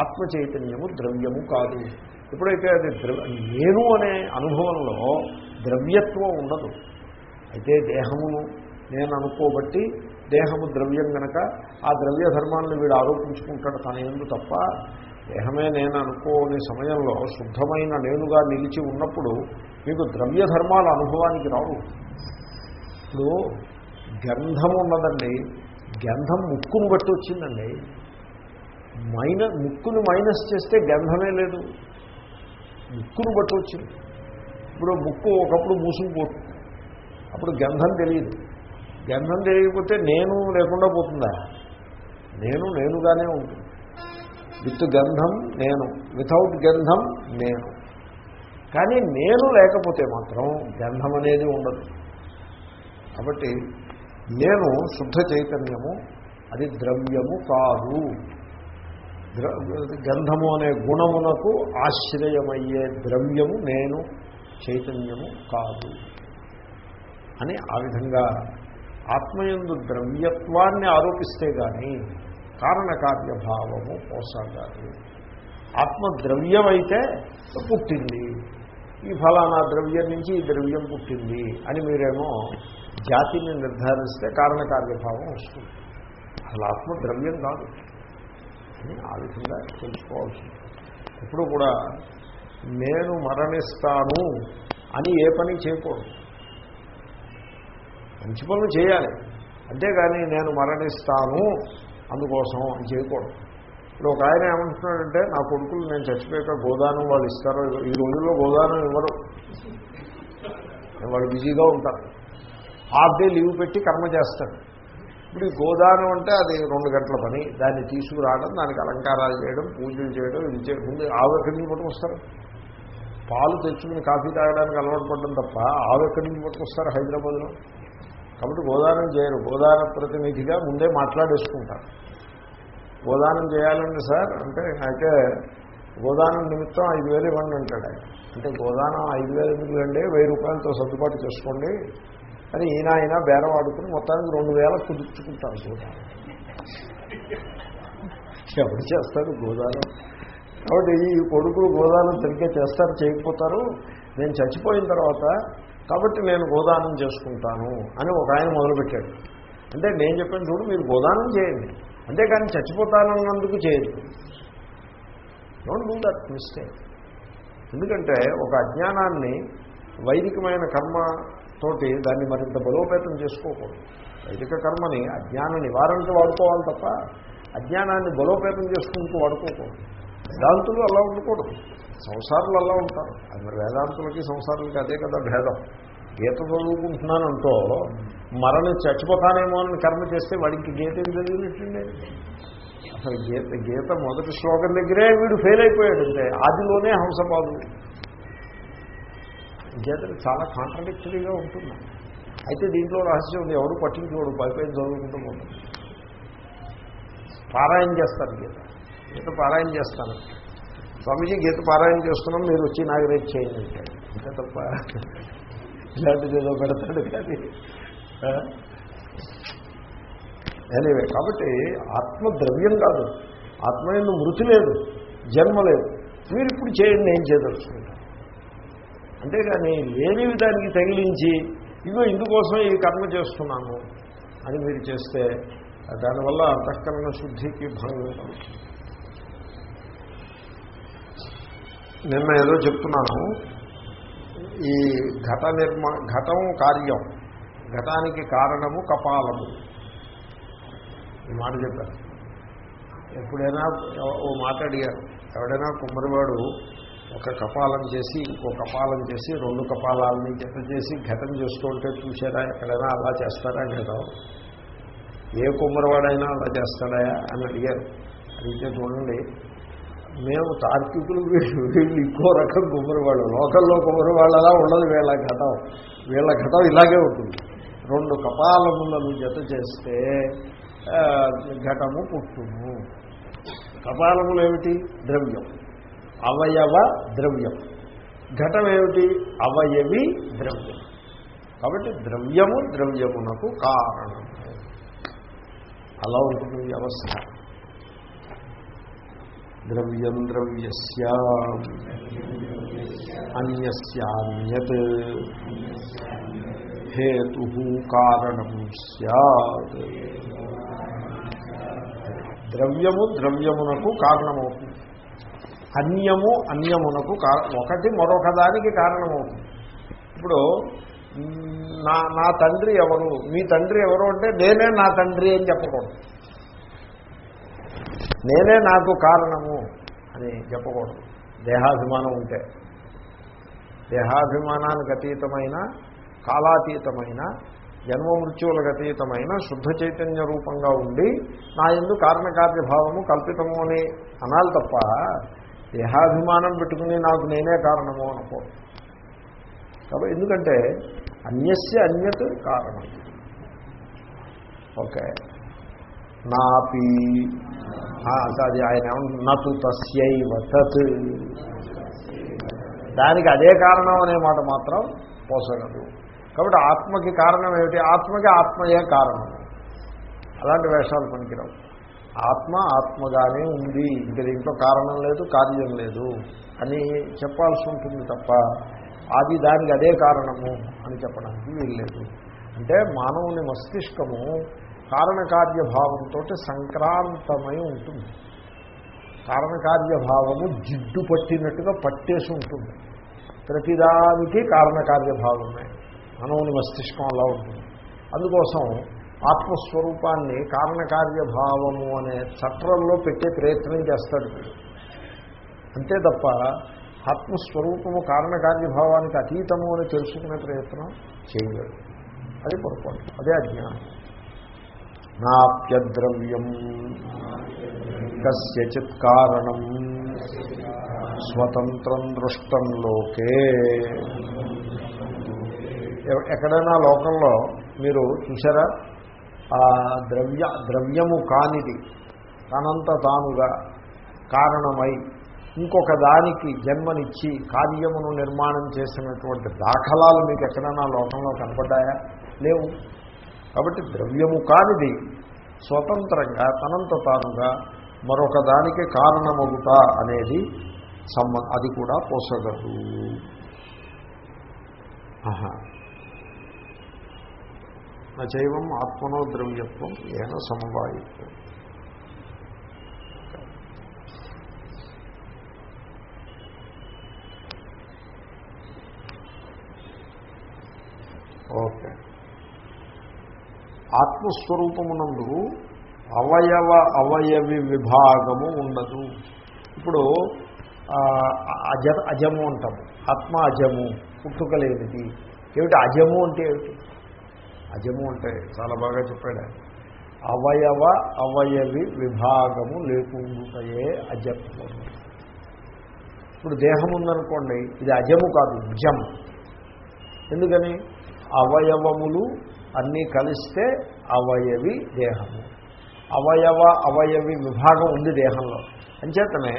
ఆత్మ చైతన్యము ద్రవ్యము కాదు. ఎప్పుడైతే అది ద్రవ నేను అనే అనుభవంలో ద్రవ్యత్వం ఉండదు. అయితే దేహమును నేను అనుకోబట్టి దేహము ద్రవ్యం గనక ఆ ద్రవ్య ధర్మాలను వీడు ఆరోపించుకుంటాడు తన ఎందు తప్ప దేహమే నేను అనుకోని సమయంలో శుద్ధమైన నేనుగా నిలిచి ఉన్నప్పుడు మీకు ద్రవ్య ధర్మాలు అనుభవానికి రావు. ఇప్పుడు గంధం ఉన్నదండి. గంధం ముక్కును బట్టి వచ్చిందండి. మైన ముక్కును మైనస్ చేస్తే గంధమే లేదు. ముక్కును బట్టి వచ్చింది. ఇప్పుడు ముక్కు ఒకప్పుడు మూసుకుపోతుంది. అప్పుడు గంధం తెలియదు. గంధం తెలియకపోతే నేను లేకుండా పోతుందా? నేను నేనుగానే ఉంటుంది. విత్ గంధం నేను. వితౌట్ గంధం నేను. కానీ నేను లేకపోతే మాత్రం గంధం అనేది ఉండదు. కాబట్టి నేను శుద్ధ చైతన్యము అది ద్రవ్యము కాదు. గంధము అనే గుణమునకు ఆశ్రయమయ్యే ద్రవ్యము నేను చైతన్యము కాదు. అని ఆ విధంగా ఆత్మయందు ద్రవ్యత్వాన్ని ఆరోపిస్తే కానీ కారణకార్యభావము పోసాగాలి. ఆత్మ ద్రవ్యమైతే పుట్టింది. ఈ ఫలానా ద్రవ్యం నుంచి ఈ ద్రవ్యం పుట్టింది అని మీరేమో జాతిని నిర్ధారిస్తే కారణకార్యభావం వస్తుంది. అసలు ఆత్మ ద్రవ్యం కాదు. అని ఆ విధంగా తెలుసుకోవాల్సింది. ఎప్పుడు కూడా నేను మరణిస్తాను అని ఏ పని చేయకూడదు. మంచి పనులు చేయాలి. అంతేగాని నేను మరణిస్తాను అందుకోసం అని చేయకూడదు. ఇప్పుడు ఒక ఆయన ఏమంటున్నాడంటే నా కొడుకులు నేను చచ్చిపోయాక గోదానం వాళ్ళు ఇస్తారో. ఈ రోజుల్లో గోదానం ఇవ్వరు. వాళ్ళు బిజీగా ఉంటారు. హాఫ్ డే లీవ్ పెట్టి కర్మ చేస్తాడు ఇప్పుడు ఈ గోదానం అంటే అది రెండు గంటల పని. దాన్ని తీసుకురావడం దానికి అలంకారాలు చేయడం పూజలు చేయడం ఇది చేయడం ముందు ఆవెక్కడి నుంచి పట్టుకొస్తారు? పాలు తెచ్చుకుని కాఫీ తాగడానికి అలవాటు పడడం తప్ప ఆవెక్కడి నుంచి పట్టుకొస్తారు హైదరాబాద్లో? కాబట్టి గోదానం చేయరు. గోదాన ప్రతినిధిగా ముందే మాట్లాడేసుకుంటారు. గోదానం చేయాలండి సార్ అంటే అయితే గోదానం నిమిత్తం ఐదు వేలు ఇవ్వండి అంటాడు ఆయన. అంటే గోదానం ఐదు వేలు ఎందుకు అండి వెయ్యి రూపాయలతో సర్దుబాటు చేసుకోండి. అని ఈయన ఆయన బేరం ఆడుకుని మొత్తానికి రెండు వేల కుదుర్చుకుంటారు గోదానం. ఎవరు చేస్తారు గోదానం? కాబట్టి ఈ కొడుకులు గోదానం సరిగ్గా చేస్తారు చేయకపోతారు. నేను చచ్చిపోయిన తర్వాత కాబట్టి నేను గోదానం చేసుకుంటాను అని ఒక ఆయన మొదలుపెట్టాడు. అంటే నేను చెప్పాను చూడు మీరు గోదానం చేయండి. అంతేకాని చచ్చిపోతానన్నందుకు చేయదు డోంట్ డూ దట్ మిస్టేక్ ఎందుకంటే ఒక అజ్ఞానాన్ని వైదికమైన కర్మ తోటి దాన్ని మరింత బలోపేతం చేసుకోకూడదు. వైదిక కర్మని అజ్ఞాన నివారణకు వాడుకోవాలి తప్ప అజ్ఞానాన్ని బలోపేతం చేసుకుంటూ వాడుకోకూడదు. వేదాంతులు అలా ఉండకూడదు. సంసారులు అలా ఉంటారు. అది మరి వేదాంతులకి సంసారులకి అదే కదా భేదం. గీత చదువుకుంటున్నానంటూ మరణి చచ్చిపోతానేమో అని కర్మ చేస్తే వాడికి గీత ఏం చదివినట్టుండే? అసలు గీత గీత మొదటి శ్లోకం దగ్గరే వీడు ఫెయిల్ అయిపోయాడంటే ఆదిలోనే హంసపాదు గీత చాలా కాంట్రడిక్టరీగా ఉంటుంది. అయితే దీంట్లో రహస్యం ఉంది. ఎవరు పట్టించుకోడు పైపైన చదువుకుంటూ పోతాడు. పారాయణ చేస్తారు గీత. గీత పారాయణ చేస్తాను స్వామీజీ గీత పారాయణ చేస్తున్నాం మీరు వచ్చి నాగరేజ్ చేయండి అంటే ఇంకా తప్ప ఇలాంటిది ఏదో పెడతాడు కానీ ఎనివే కాబట్టి ఆత్మ ద్రవ్యం కాదు. ఆత్మ ఎందు మృతి లేదు జన్మ లేదు. మీరు ఇప్పుడు చేయండి నేను చేయదలుచుకుంటాను అంతేగాని లేని దానికి తగిలించి ఇగో ఇందుకోసం ఈ కర్మ చేస్తున్నాను అని మీరు చేస్తే దానివల్ల అంతఃకరణ శుద్ధికి భంగం కలుగుతుంది. నిన్న ఏదో చెప్తున్నాను. ఈ ఘట నిర్మా ఘటం కార్యం. ఘటానికి కారణము కపాలము. ఈ మాట చెప్పారు. ఎప్పుడైనా ఓ మాట అడిగారు. ఎవడైనా కుమ్మరివాడు ఒక కపాలం చేసి ఇంకో కపాలం చేసి రెండు కపాలాలని జత చేసి ఘటం చేస్తూ ఉంటే చూసారా ఎక్కడైనా అలా చేస్తారా ఘటం? ఏ కుమ్మరివాడైనా అలా చేస్తాడా అని అడిగారు. అడిగితే చూడండి మేము తార్కికులు వీళ్ళు ఇంకో రకం కుమ్మరివాళ్ళు లోకల్లో కుమ్మరివాళ్ళు అలా ఉండదు వీళ్ళ ఘటం. వీళ్ళ ఘటం ఇలాగే ఉంటుంది. రెండు కపాలములను జత చేస్తే ఘటము పుట్టును. కపాలములు ఏమిటి? ద్రవ్యం. అవయవ ద్రవ్యం. ఘటం ఏమిటి? అవయవి ద్రవ్యం. కాబట్టి ద్రవ్యము ద్రవ్యమునకు కారణము. అలా ఉంటుంది వ్యవస్థ ద్రవ్యం ద్రవ్యస్య. అన్యస్యాన్యత్. హేతు కారణం సత్ ద్రవ్యము ద్రవ్యమునకు కారణమవుతుంది. అన్యము అన్యమునకు ఒకటి మరొక దానికి కారణమవుతుంది. ఇప్పుడు నా నా తండ్రి ఎవరు? మీ తండ్రి ఎవరు అంటే నేనే నా తండ్రి అని చెప్పకూడదు. నేనే నాకు కారణము అని చెప్పకూడదు. దేహాభిమానం ఉంటే. దేహాభిమానానికి అతీతమైన కాలాతీతమైన జన్మ మృత్యువులకు అతీతమైన శుద్ధ చైతన్య రూపంగా ఉండి నా ఎందు కారణకార్యభావము కల్పితము అని అనాలి తప్ప దేహాభిమానం పెట్టుకుని నాకు నేనే కారణము అనుకో కాబట్టి ఎందుకంటే అన్యస్య అన్యత్ కారణం. ఓకే. నాపి. అది ఆయన నతు తస్యవ తత్. దానికి అదే కారణం అనే మాట మాత్రం పోసగదు. కాబట్టి ఆత్మకి కారణం ఏమిటి? ఆత్మకి ఆత్మయే కారణం. అలాంటి వేషాలు పనికిరావు. ఆత్మ ఆత్మగానే ఉంది. ఇంక దీంట్లో కారణం లేదు కార్యం లేదు అని చెప్పాల్సి ఉంటుంది తప్ప అది దానికి అదే కారణము అని చెప్పడానికి వీల్లేదు. అంటే మానవుని మస్తిష్కము కారణకార్యభావంతో సంక్రాంతమై ఉంటుంది. కారణకార్యభావము జిడ్డు పట్టినట్టుగా పట్టేసి ఉంటుంది. ప్రతిదానికి కారణకార్యభావమే. మనవుని మస్తిష్కం అలా ఉంటుంది. అందుకోసం ఆత్మస్వరూపాన్ని కారణకార్యభావము అనే చట్రంలో పెట్టే ప్రయత్నం చేస్తాడు అంతే తప్ప ఆత్మస్వరూపము కారణకార్యభావానికి అతీతము అని తెలుసుకునే ప్రయత్నం చేయలేదు అది పొరపాటు. అదే అజ్ఞానం. నాప్యద్రవ్యం. కస్యచిత్ కారణం. స్వతంత్రం దృష్టం లోకే. ఎక్కడైనా లోకంలో మీరు చూసారా ఆ ద్రవ్య ద్రవ్యము కానిది తనంత తానుగా కారణమై ఇంకొక దానికి జన్మనిచ్చి కార్యమును నిర్మాణం చేసినటువంటి దాఖలాలు మీకు ఎక్కడైనా లోకంలో కనపడ్డాయా? లేవు. కాబట్టి ద్రవ్యము కానిది స్వతంత్రంగా తనంత తానుగా మరొక దానికి కారణమగుట అనేది సంబ అది కూడా పోసగదు. ఆహా. నైవం ఆత్మనో ద్రవ్యత్వం ఏన సమవాయిత్వం ఓకే. ఆత్మస్వరూపమునందు అవయవ అవయవి విభాగము ఉండదు. ఇప్పుడు అజ అజము అంటాము. ఆత్మ అజము పుట్టుక లేనిది. ఏమిటి అజము అంటే ఏమిటి? అజము అంటే చాలా బాగా చెప్పాడు అవయవ అవయవి విభాగము లేకుండాయే అజత్వం ఇప్పుడు దేహం ఉందనుకోండి ఇది అజము కాదు జం. ఎందుకని? అవయవములు అన్నీ కలిస్తే అవయవి దేహము. అవయవ అవయవి విభాగం ఉంది దేహంలో. అంచేతనే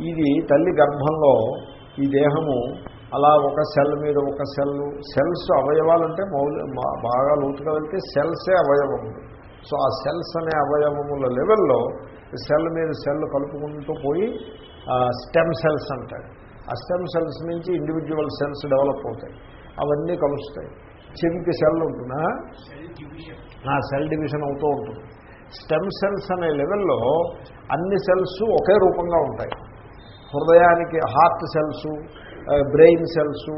ఇది తల్లి గర్భంలో ఈ దేహము అలా ఒక సెల్ మీద ఒక సెల్ సెల్స్ అవయవాలంటే మౌలి మా- బాగా లోతుగా వెళ్తే సెల్సే అవయవములు సో ఆ సెల్స్ అనే అవయవముల లెవెల్లో సెల్ మీద సెల్ కలుపుకుంటూ పోయి స్టెమ్ సెల్స్ అంటాడు ఆ స్టెమ్ సెల్స్ నుంచి ఇండివిజువల్ సెల్స్ డెవలప్ అవుతాయి. అవన్నీ కలుస్తాయి. చెవికి సెల్ ఉంటుందా? నా సెల్ డివిజన్ అవుతూ ఉంటుంది. స్టెమ్ సెల్స్ అనే లెవెల్లో అన్ని సెల్స్ ఒకే రూపంగా ఉంటాయి. హృదయానికి heart cells brain cells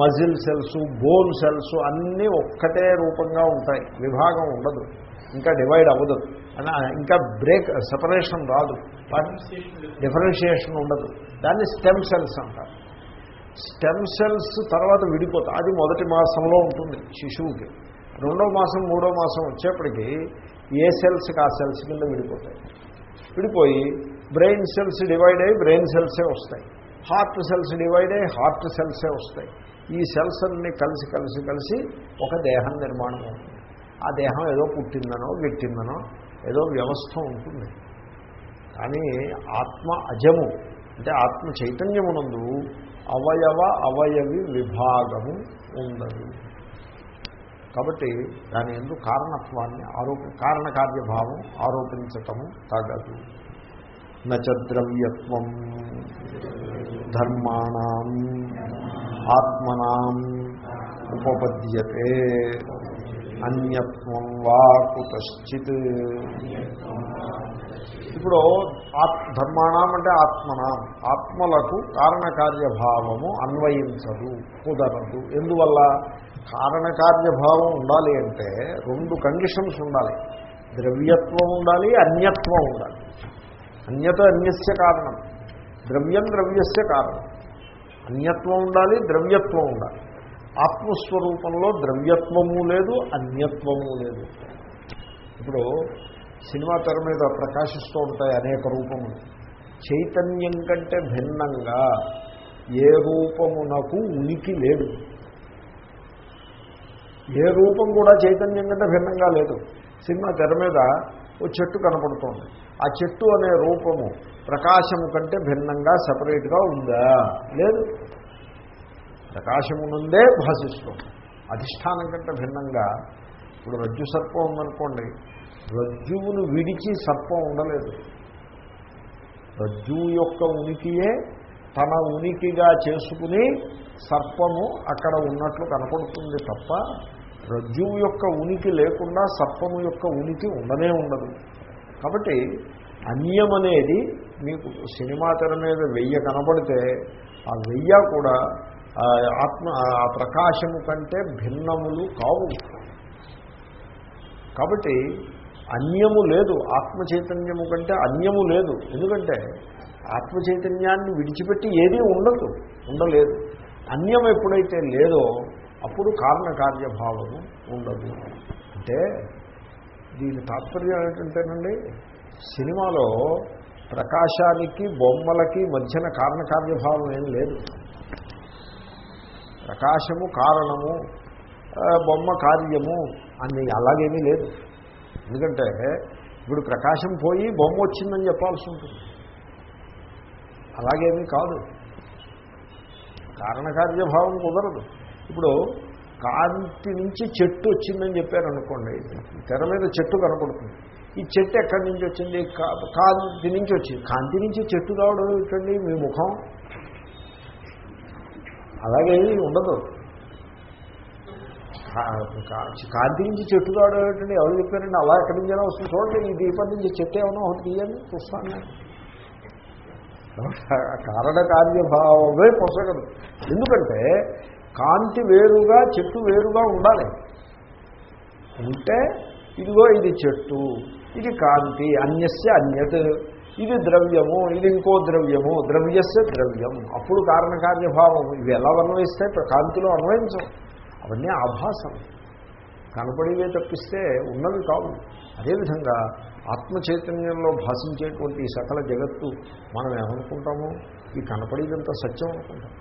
muscle cells bone cells అన్నీ ఒక్కటే రూపంగా ఉంటాయి. విభాగం ఉండదు. ఇంకా డివైడ్ అవ్వదు. అన ఇంకా బ్రేక్ సెపరేషన్ రాదు. డిఫరెన్షియేషన్ ఉండదు. దాన్ని స్టెమ్ సెల్స్ అంటారు. స్టెమ్ సెల్స్ తర్వాత విడిపోతాయి. అది మొదటి మాసంలో ఉంటుంది శిశువుకి. రెండో మాసం మూడో మాసం వచ్చేప్పటికి ఏ సెల్స్కి ఆ సెల్స్ కింద విడిపోతాయి. విడిపోయి బ్రెయిన్ సెల్స్ డివైడ్ అయ్యి బ్రెయిన్ సెల్సే వస్తాయి. హార్ట్ సెల్స్ డివైడ్ అయ్యి హార్ట్ సెల్సే వస్తాయి. ఈ సెల్స్ అన్నీ కలిసి కలిసి కలిసి ఒక దేహం నిర్మాణం అవుతుంది. ఆ దేహం ఏదో పుట్టిందనో గెట్టిందనో ఏదో వ్యవస్థ ఉంటుంది. కానీ ఆత్మ అజము అంటే ఆత్మ చైతన్యమునందు అవయవ అవయవి విభాగము ఉన్నది కాబట్టి దాని ఎందు కారణత్వాన్ని ఆరోప కారణకార్యభావం ఆరోపించటము తగదు. నచద్రవ్యత్వం ధర్మాణం ఆత్మనాం ఉపపద్యతే అన్యత్వం వా కుతశ్చిత్. ఇప్పుడు ఆత్ ధర్మాణం అంటే ఆత్మనాం? ఆత్మలకు కారణకార్యభావము అన్వయించదు కుదరదు. ఎందువల్ల? కారణకార్యభావం ఉండాలి అంటే రెండు కండిషన్స్ ఉండాలి. ద్రవ్యత్వం ఉండాలి అన్యత్వం ఉండాలి. అన్యత అన్యస్య కారణం. ద్రవ్యం ద్రవ్యస్య కారణం. అన్యత్వం ఉండాలి ద్రవ్యత్వం ఉండాలి. ఆత్మస్వరూపంలో ద్రవ్యత్వము లేదు అన్యత్వము లేదు. ఇప్పుడు సినిమా తెర మీద ప్రకాశిస్తూ ఉంటాయి అనేక రూపములు. చైతన్యం కంటే భిన్నంగా ఏ రూపమునకు ఉనికి లేదు. ఏ రూపం కూడా చైతన్యం కంటే భిన్నంగా లేదు. సినిమా తెర మీద ఓ చెట్టు కనపడుతోంది. ఆ చెట్టు అనే రూపము ప్రకాశము కంటే భిన్నంగా సపరేట్గా ఉందా? లేదు. ప్రకాశము నుండే భాషిస్తుంది. అధిష్టానం కంటే భిన్నంగా. ఇప్పుడు రజ్జు సర్పం ఉందనుకోండి రజ్జువును విడిచి సర్పం ఉండలేదు. రజ్జువు యొక్క ఉనికియే తన ఉనికిగా చేసుకుని సర్పము అక్కడ ఉన్నట్లు కనపడుతుంది తప్ప రజ్జువు యొక్క ఉనికి లేకుండా సర్పము యొక్క ఉనికి ఉండనే ఉండదు. కాబట్టి అన్యం అనేది మీకు సినిమా తెర మీద వెయ్య కనపడితే ఆ వెయ్య కూడా ఆత్మ ఆ ప్రకాశము కంటే భిన్నములు కావు. కాబట్టి అన్యము లేదు. ఆత్మ చైతన్యము కంటే అన్యము లేదు. ఎందుకంటే ఆత్మ చైతన్యాన్ని విడిచిపెట్టి ఏదీ ఉండదు ఉండలేదు. అన్యం ఎప్పుడైతే లేదో అప్పుడు కారణకార్యభావము ఉండదు. అంటే దీని తాత్పర్యం ఏంటంటేనండి సినిమాలో ప్రకాశానికి బొమ్మలకి మధ్యన కారణకార్యభావం ఏం లేదు. ప్రకాశము కారణము బొమ్మ కార్యము అని అలాగేమీ లేదు. ఎందుకంటే ఇప్పుడు ప్రకాశం పోయి బొమ్మ వచ్చిందని చెప్పాల్సి ఉంటుంది. అలాగేమీ కాదు. కారణకార్యభావం కుదరదు. ఇప్పుడు కాంతి నుంచి చెట్టు వచ్చిందని చెప్పారనుకోండి తెర మీద చెట్టు కనపడుతుంది. ఈ చెట్టు ఎక్కడి నుంచి వచ్చింది? కాంతి నుంచి వచ్చింది. కాంతి నుంచి చెట్టు రావడం ఏమిటండి మీ ముఖం? అలాగే ఉండదు. కాంతి నుంచి చెట్టు కావడం ఏమిటండి ఎవరు చెప్పారండి? అలా ఎక్కడి నుంచి వస్తుంది. చూడండి ఈ దీపం నుంచి చెట్టు ఏమైనా ఒకటి తీయండి చూస్తాను. కారణ కార్యభావమే పొసగదు ఎందుకంటే కాంతి వేరుగా చెట్టు వేరుగా ఉండాలి. ఉంటే ఇదిగో ఇది చెట్టు ఇది కాంతి అన్యస్య అన్యత్. ఇది ద్రవ్యము ఇది ఇంకో ద్రవ్యము ద్రవ్యస్య ద్రవ్యం. అప్పుడు కారణకార్యభావం ఇవి ఎలా అన్వయిస్తే కాంతిలో అన్వయించం. అవన్నీ ఆభాసం. కనపడివే తప్పిస్తే ఉన్నవి కావు. అదేవిధంగా ఆత్మ చైతన్యంలో భాషించేటువంటి ఈ సకల జగత్తు మనం ఏమనుకుంటాము? ఈ కనపడేదంతా సత్యం అనుకుంటాం.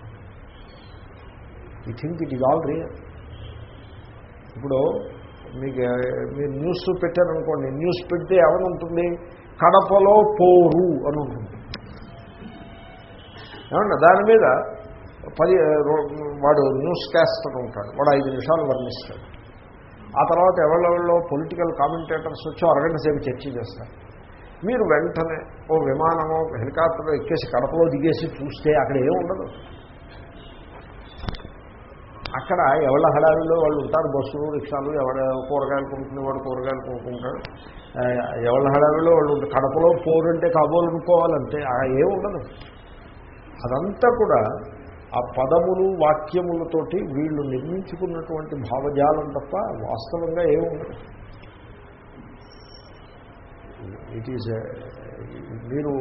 ఈ think it is all real ఇప్పుడు మీకు మీరు న్యూస్ పెట్టారనుకోండి న్యూస్ పెడితే ఏమనుంటుంది? కడపలో పోరు అని ఉంటుంది ఏమన్నా? దాని మీద పది వాడు న్యూస్ క్యాస్టర్ ఉంటాడు. వాడు ఐదు నిమిషాలు వర్ణిస్తాడు. ఆ తర్వాత ఎవరెవరిలో పొలిటికల్ కామెంటేటర్స్ వచ్చి అరగంట సేపు చర్చ చేస్తారు. మీరు వెంటనే ఓ విమానమో హెలికాప్టర్ ఎక్కేసి కడపలో దిగేసి చూస్తే అక్కడ ఏముండదు ఉండదు. అక్కడ ఎవళ్ళ హడావిలో వాళ్ళు ఉంటారు బస్సులు రిక్షాలు ఎవడ కూరగాయలు కొనుక్కునేవాడు కూరగాయలు కొనుక్కుంటాడు. ఎవళ్ళ హడావిలో వాళ్ళు ఉంటారు. కడపలో పోరంటే కాబోలు అనుకోవాలంటే ఏముండదు అదంతా కూడా ఆ పదములు వాక్యములతోటి వీళ్ళు నిర్మించుకున్నటువంటి భావజాలం తప్ప వాస్తవంగా ఏముండదు ఇట్ ఈజ్ మీరు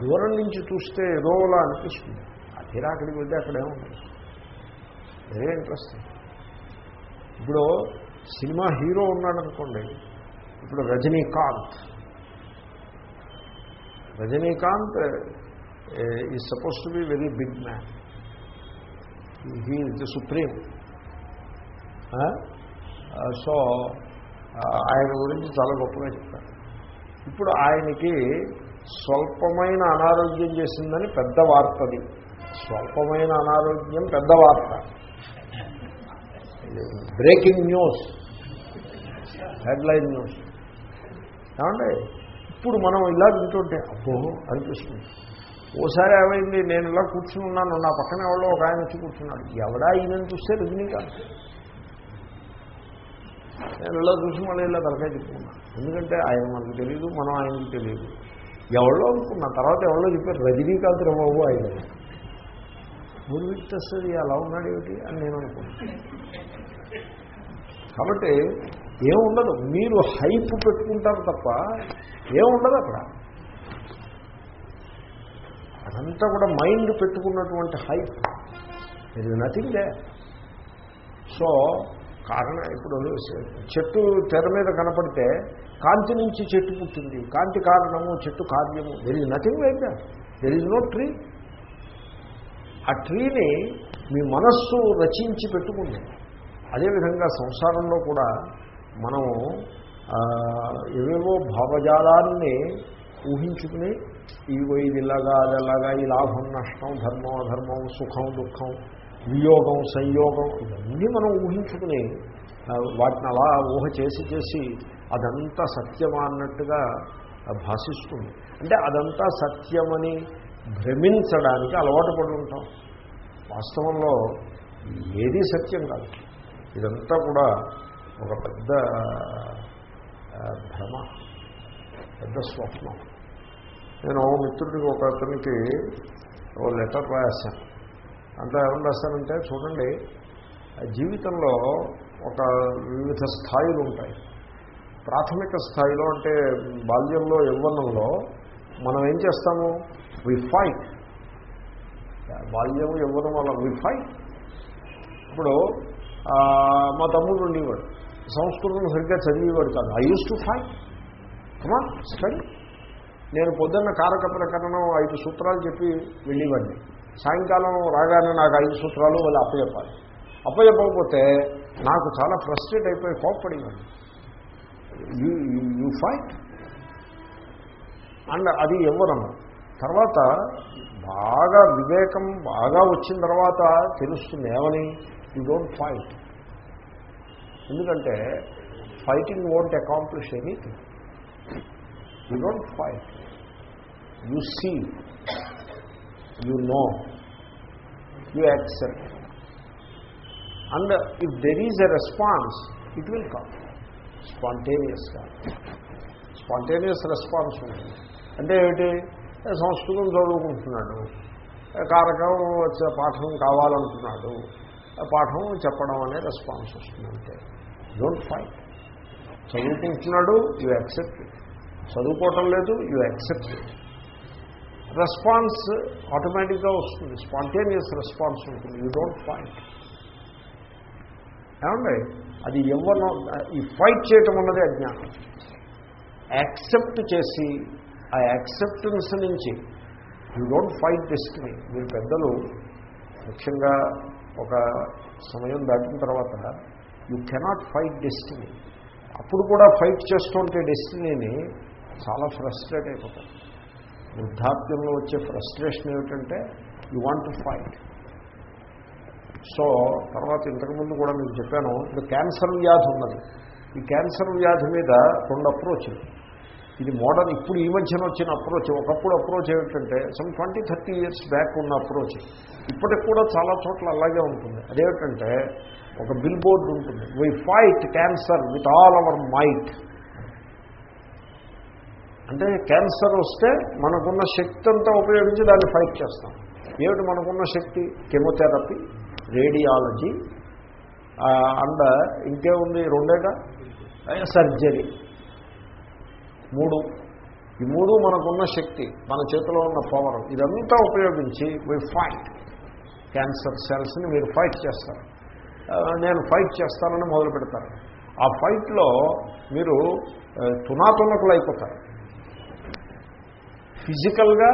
దూరం నుంచి చూస్తే ఏదోలా అనిపిస్తుంది. ఆ తీరా అక్కడికి వెళ్తే అక్కడ ఏముండదు వెరీ ఇంట్రెస్టింగ్ ఇప్పుడు సినిమా హీరో ఉన్నాడనుకోండి ఇప్పుడు రజనీకాంత్. రజనీకాంత్ ఈ suppose to be very big man he is the supreme so ఆయన గురించి చాలా గొప్పగా చెప్తారు ఇప్పుడు ఆయనకి స్వల్పమైన అనారోగ్యం చేసిందని పెద్ద వార్తది స్వల్పమైన అనారోగ్యం పెద్ద వార్త. బ్రేకింగ్ న్యూస్ హెడ్లైన్ న్యూస్ ఏమండి? ఇప్పుడు మనం ఇలా వింటుంటే అబ్బో అనిపిస్తుంది. ఓసారి ఏమైంది? నేను ఇలా కూర్చుని ఉన్నాను. నా పక్కన ఎవడో ఒక ఆయన వచ్చి కూర్చున్నాడు. ఎవడా ఈయనని చూస్తే రజనీకాంత్ నేను ఇలా చూసి మళ్ళీ ఇలా తలకాయ చెప్పుకున్నాను ఎందుకంటే ఆయన మనకు తెలియదు మనం ఆయనకు తెలియదు ఎవరో అనుకున్నా. తర్వాత ఎవరో చెప్పారు రజనీకాంత్ బాబు ఆయన. గురువిత్తస్తుంది అలా ఉన్నాడు ఏమిటి అని నేను అనుకున్నాను కాబట్టి ఏముండదు మీరు హైప్ పెట్టుకుంటారు తప్ప ఏముండదు అక్కడ. అదంతా కూడా మైండ్ పెట్టుకున్నటువంటి హైప్ ఇది నథింగ్ దే సో కారణం ఇప్పుడు చెట్టు తెర మీద కనపడితే కాంతి నుంచి చెట్టు పుట్టింది. కాంతి కారణము చెట్టు కార్యము. There is nothing like that there is no tree ఆ ట్రీని మీ మనస్సు రచించి పెట్టుకుంది. అదేవిధంగా సంసారంలో కూడా మనము ఏవేవో భావజాలాన్ని ఊహించుకుని ఇగో ఇది ఇలాగా అది అలాగా ఈ లాభం నష్టం ధర్మం అధర్మం సుఖం దుఃఖం వియోగం సంయోగం ఇవన్నీ మనం ఊహించుకుని వాటిని అలా ఊహ చేసి చేసి అదంతా సత్యమా అన్నట్టుగా భాషిస్తుంది. అంటే అదంతా సత్యమని భ్రమించడానికి అలవాటు పడి ఉంటాం. వాస్తవంలో ఏదీ సత్యం కాదు. ఇదంతా కూడా ఒక పెద్ద భ్రమ పెద్ద స్వప్నం. నేను మిత్రుడికి ఒక అతనికి ఓ లెటర్ రాశాను. అంతా ఏమని రాశానంటే చూడండి జీవితంలో ఒక వివిధ స్థాయిలు ఉంటాయి. ప్రాథమిక స్థాయిలో అంటే బాల్యంలో యవ్వనంలో మనం ఏం చేస్తాము? వి ఫైట్ బాల్యం యవ్వనం వల్ల వి ఫైట్ ఇప్పుడు మా తమ్ముడు ఉండేవాడు. సంస్కృతం సరిగ్గా చదివేవాడు కాదు. I use to fight comma study నేను పొద్దున్న కారక ప్రకరణం ఐదు సూత్రాలు చెప్పి వెళ్ళేవాడిని సాయంకాలం రాగానే నాకు ఐదు సూత్రాలు వాళ్ళు అప్పచెప్పాలి. అప్పచెప్పకపోతే నాకు చాలా ఫ్రస్ట్రేట్ అయిపోయి కోప్పడేవాడిని యూ యూ ఫైట్ అండ్ అది ఇవ్వడం తర్వాత బాగా వివేకం బాగా వచ్చిన తర్వాత తెలుస్తుంది ఏమని? యూ డోంట్ ఫైట్ ఎందుకంటే fighting won't accomplish anything you don't fight you see you know you accept and if there is a response it will come స్పాంటేనియస్గా spontaneous response ఉంటుంది అంటే ఏమిటి? సంస్కృతం చదువుకుంటున్నాడు. ఏ కారకం వచ్చే పాఠం కావాలంటున్నాడు. ఆ పాఠం చెప్పడం అనే రెస్పాన్స్ వస్తుంది డోంట్ ఫైట్ చదువుకుంటున్నాడు యూ యాక్సెప్ట్ ఇట్ చదువుకోవటం లేదు యూ యాక్సెప్ట్ రెస్పాన్స్ ఆటోమేటిక్గా వస్తుంది స్పాంటేనియస్ రెస్పాన్స్ ఉంటుంది యూ డోంట్ ఫైట్ ఏమండి? అది ఎవరు ఈ ఫైట్ చేయటం అన్నది అజ్ఞానం. యాక్సెప్ట్ చేసి ఆ యాక్సెప్టెన్స్ నుంచి యూ డోంట్ ఫైట్ డెస్టినీ మీరు పెద్దలు ముఖ్యంగా ఒక సమయం దాటిన తర్వాత యూ కెనాట్ ఫైట్ డెస్టినీ అప్పుడు కూడా ఫైట్ చేస్తుంటే డెస్టినీని చాలా ఫ్రస్ట్రేట్ అయిపోతారు. వృద్ధాప్యంలో వచ్చే ఫ్రస్ట్రేషన్ ఏమిటంటే you want to fight so తర్వాత ఇంతకుముందు కూడా మీకు చెప్పాను ఇప్పుడు క్యాన్సర్ వ్యాధి ఉన్నది. ఈ క్యాన్సర్ వ్యాధి మీద రెండు అప్రోచ్లు ఇది మోడర్న్ ఇప్పుడు ఈ మధ్యన వచ్చిన అప్రోచ్ ఒకప్పుడు అప్రోచ్ ఏమిటంటే some twenty thirty years back ఉన్న అప్రోచ్ ఇప్పటికి కూడా చాలా చోట్ల అలాగే ఉంటుంది. అదేమిటంటే ఒక బిల్ బోర్డు ఉంటుంది. Why fight cancer with all our might అంటే క్యాన్సర్ వస్తే మనకున్న శక్తి అంతా ఉపయోగించి దాన్ని ఫైట్ చేస్తాం. ఏమిటి మనకున్న శక్తి? కెమోథెరపీ రేడియాలజీ అండ్ ఇంకేముంది? రెండేగా? సర్జరీ. మూడు. ఈ మూడు మనకున్న శక్తి మన చేతిలో ఉన్న పవర్ ఇదంతా ఉపయోగించి వీ ఫైట్ క్యాన్సర్ సెల్స్ని మీరు ఫైట్ చేస్తారు. నేను ఫైట్ చేస్తానని మొదలు పెడతారు ఆ ఫైట్లో మీరు తునాతునకులు అయిపోతారు ఫిజికల్గా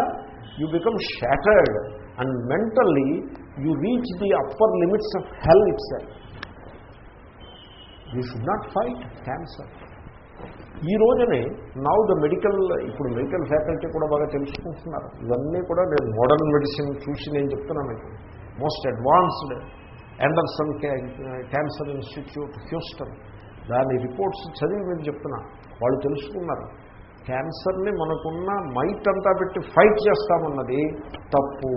you become shattered and mentally you reach the upper limits of hell it sell you should not fight cancer. ఈ రోజునే నౌ ద మెడికల్ ఇప్పుడు మెడికల్ ఫ్యాకల్టీ కూడా బాగా తెలుసుకుంటున్నారు. ఇవన్నీ కూడా నేను మోడర్న్ మెడిసిన్ చూసి నేను చెప్తున్నాను మీకు. Most advanced Anderson cancer institute Houston దాని రిపోర్ట్స్ చదివి మీరు చెప్తున్నా. వాళ్ళు తెలుసుకున్నారు. క్యాన్సర్ని మనకున్న మైట్ అంతా పెట్టి ఫైట్ చేస్తామన్నది తప్పు.